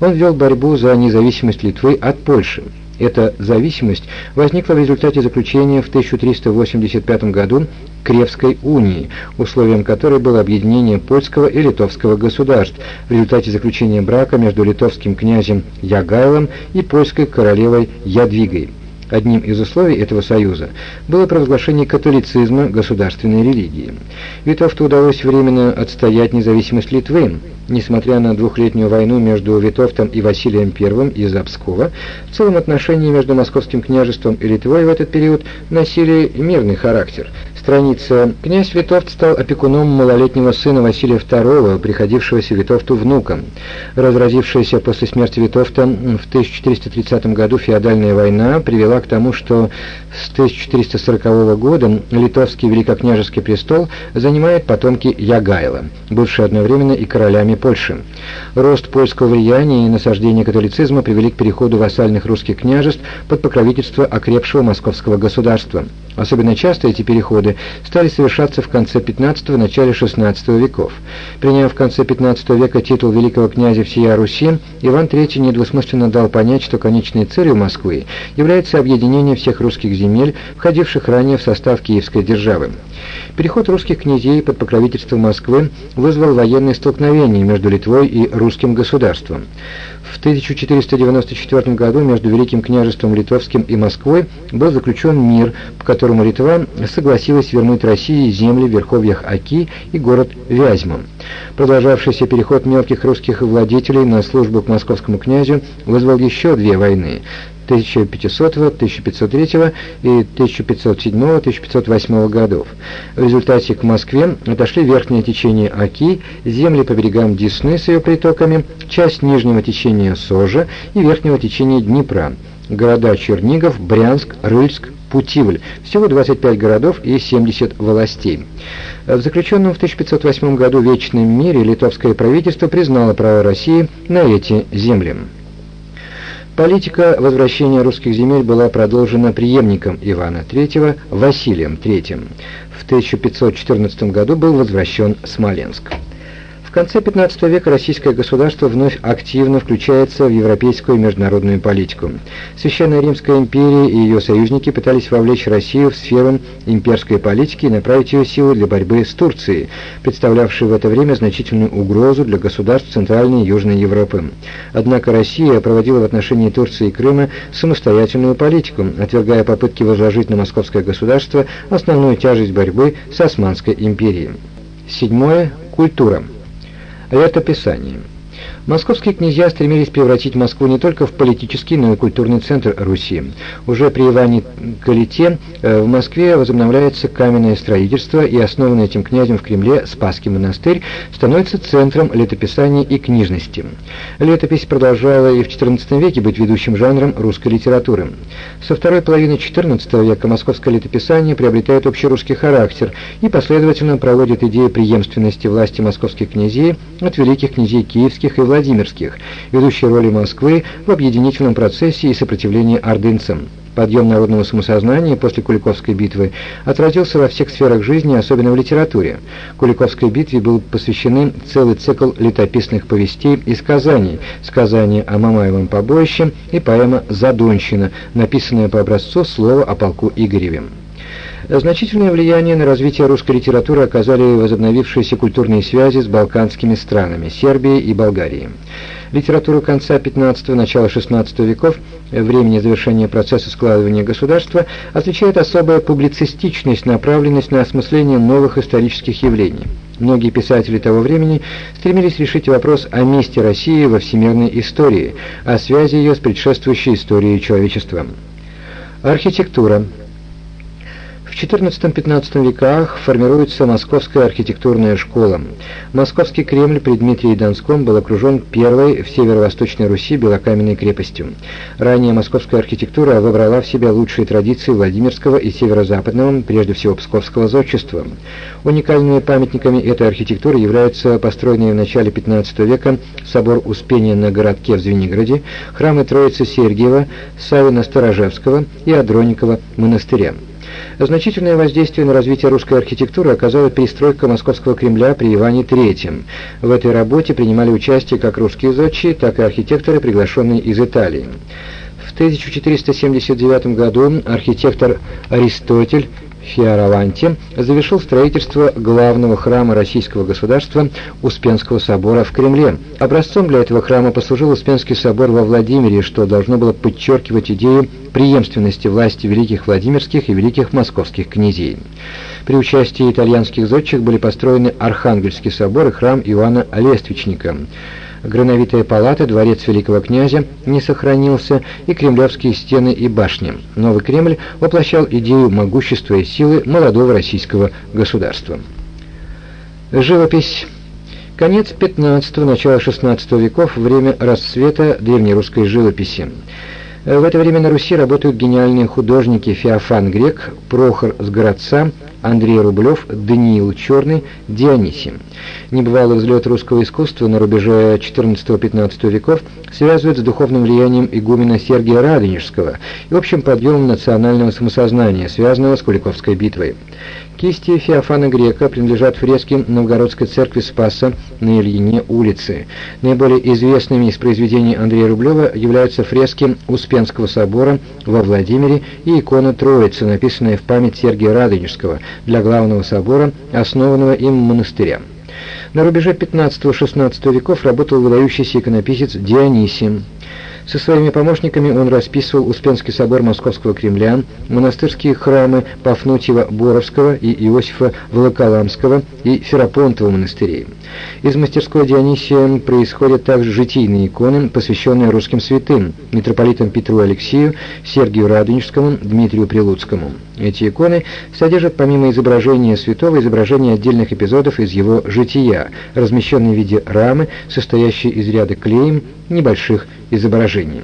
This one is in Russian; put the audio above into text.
Он вел борьбу за независимость Литвы от Польши. Эта зависимость возникла в результате заключения в 1385 году Кревской унии, условием которой было объединение польского и литовского государств в результате заключения брака между литовским князем Ягайлом и польской королевой Ядвигой. Одним из условий этого союза было провозглашение католицизма государственной религии. Витовту удалось временно отстоять независимость Литвы. Несмотря на двухлетнюю войну между Витовтом и Василием I из Обскова, в целом отношения между Московским княжеством и Литвой в этот период носили мирный характер, Страница. Князь Витовт стал опекуном малолетнего сына Василия II, приходившегося Витовту внуком. Разразившаяся после смерти Витовта в 1430 году феодальная война привела к тому, что с 1440 года литовский великокняжеский престол занимает потомки Ягайла, бывшие одновременно и королями Польши. Рост польского влияния и насаждение католицизма привели к переходу вассальных русских княжеств под покровительство окрепшего московского государства. Особенно часто эти переходы стали совершаться в конце XV – начале XVI веков. Приняв в конце XV века титул великого князя всея Руси, Иван III недвусмысленно дал понять, что конечной целью Москвы является объединение всех русских земель, входивших ранее в состав Киевской державы. Переход русских князей под покровительство Москвы вызвал военные столкновения между Литвой и русским государством. В 1494 году между Великим княжеством Литовским и Москвой был заключен мир, по которому Литва согласилась вернуть России земли в верховьях Оки и город Вязьму. Продолжавшийся переход мелких русских владетелей на службу к московскому князю вызвал еще две войны 1500, 1503 и 1507-1508 годов. В результате к Москве отошли верхнее течение Оки, земли по берегам Десны с ее притоками, часть нижнего течения Сожа и верхнего течения Днепра, города Чернигов, Брянск, Рыльск, Путивль, всего 25 городов и 70 властей. В заключенном в 1508 году Вечном мире литовское правительство признало право России на эти земли. Политика возвращения русских земель была продолжена преемником Ивана III Василием III. В 1514 году был возвращен Смоленск конце XV века российское государство вновь активно включается в европейскую и международную политику. Священная Римская империя и ее союзники пытались вовлечь Россию в сферу имперской политики и направить ее силы для борьбы с Турцией, представлявшей в это время значительную угрозу для государств Центральной и Южной Европы. Однако Россия проводила в отношении Турции и Крыма самостоятельную политику, отвергая попытки возложить на московское государство основную тяжесть борьбы с Османской империей. Седьмое. Культура. Летописание. Московские князья стремились превратить Москву не только в политический, но и культурный центр Руси. Уже при Иване Калите э, в Москве возобновляется каменное строительство, и основанный этим князем в Кремле Спасский монастырь становится центром летописания и книжности. Летопись продолжала и в XIV веке быть ведущим жанром русской литературы. Со второй половины XIV века московское летописание приобретает общерусский характер и последовательно проводит идею преемственности власти московских князей от великих князей киевских и владимирских ведущей роли Москвы в объединительном процессе и сопротивлении ордынцам. Подъем народного самосознания после Куликовской битвы отразился во всех сферах жизни, особенно в литературе. Куликовской битве был посвящены целый цикл летописных повестей и сказаний, сказания о Мамаевом побоище и поэма «Задонщина», написанная по образцу слова о полку Игореве. Значительное влияние на развитие русской литературы оказали возобновившиеся культурные связи с балканскими странами, Сербией и Болгарией. Литературу конца XV – начала XVI веков, времени завершения процесса складывания государства, отличает особая публицистичность, направленность на осмысление новых исторических явлений. Многие писатели того времени стремились решить вопрос о месте России во всемирной истории, о связи ее с предшествующей историей человечества. Архитектура – в XIV-XV веках формируется Московская архитектурная школа. Московский Кремль при Дмитрии Донском был окружен первой в северо-восточной Руси белокаменной крепостью. Ранее московская архитектура выбрала в себя лучшие традиции Владимирского и северо-западного, прежде всего Псковского зодчества. Уникальными памятниками этой архитектуры являются построенные в начале XV века собор Успения на городке в Звенигороде, храмы Троицы Сергиева, Савина Сторожевского и Адроникова монастыря. Значительное воздействие на развитие русской архитектуры оказала перестройка Московского Кремля при Иване III. В этой работе принимали участие как русские зодчие, так и архитекторы, приглашенные из Италии. В 1479 году архитектор Аристотель Фиараванте завершил строительство главного храма российского государства Успенского собора в Кремле. Образцом для этого храма послужил Успенский собор во Владимире, что должно было подчеркивать идею преемственности власти великих Владимирских и великих Московских князей. При участии итальянских зодчих были построены Архангельский собор и храм Иоанна Лествичника. Грановитая палата, дворец великого князя не сохранился, и кремлевские стены и башни. Новый Кремль воплощал идею могущества и силы молодого российского государства. Живопись. Конец 15-го, начало 16 веков, время расцвета древнерусской живописи. В это время на Руси работают гениальные художники Феофан Грек, Прохор с городца, Андрей Рублев, Даниил Черный, Дионисий. Небывалый взлет русского искусства на рубеже XIV-XV веков связывают с духовным влиянием игумена Сергия Радонежского и общим подъемом национального самосознания, связанного с Куликовской битвой. Кисти Феофана Грека принадлежат фрески Новгородской церкви Спаса на Ильине улице. Наиболее известными из произведений Андрея Рублева являются фрески Успенского собора во Владимире и икона Троицы, написанная в память Сергия Радонежского для главного собора, основанного им монастыря. На рубеже 15-16 веков работал выдающийся иконописец Дионисий. Со своими помощниками он расписывал Успенский собор Московского Кремля, монастырские храмы Пафнутьева-Боровского и Иосифа Волоколамского и Ферапонтова монастырей. Из мастерской Дионисия происходят также житийные иконы, посвященные русским святым, митрополитам Петру Алексею, Сергию Радонежскому, Дмитрию Прилуцкому. Эти иконы содержат помимо изображения святого изображения отдельных эпизодов из его жития, размещенные в виде рамы, состоящей из ряда клеем небольших изображений.